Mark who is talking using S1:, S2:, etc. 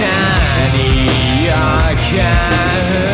S1: 何を買う